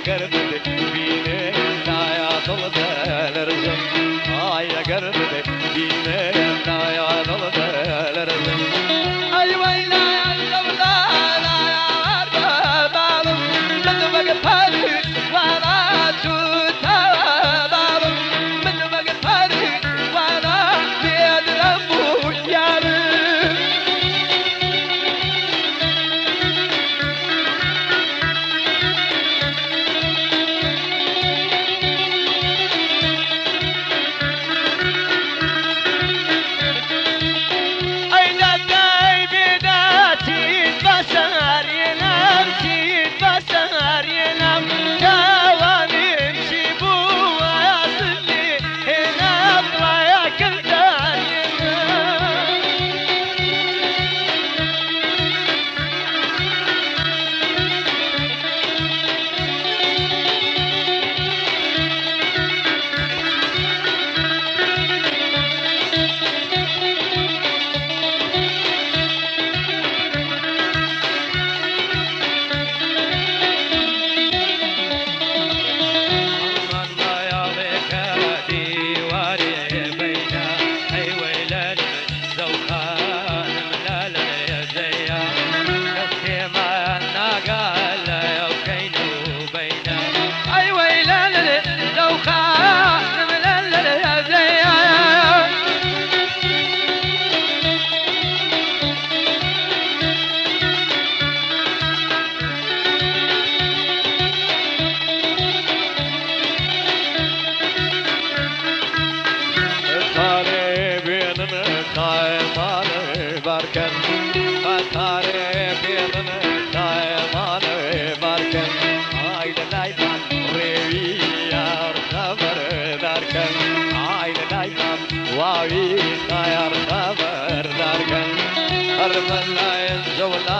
Aksa gırdı bine naya dolu delerizim Aya lions of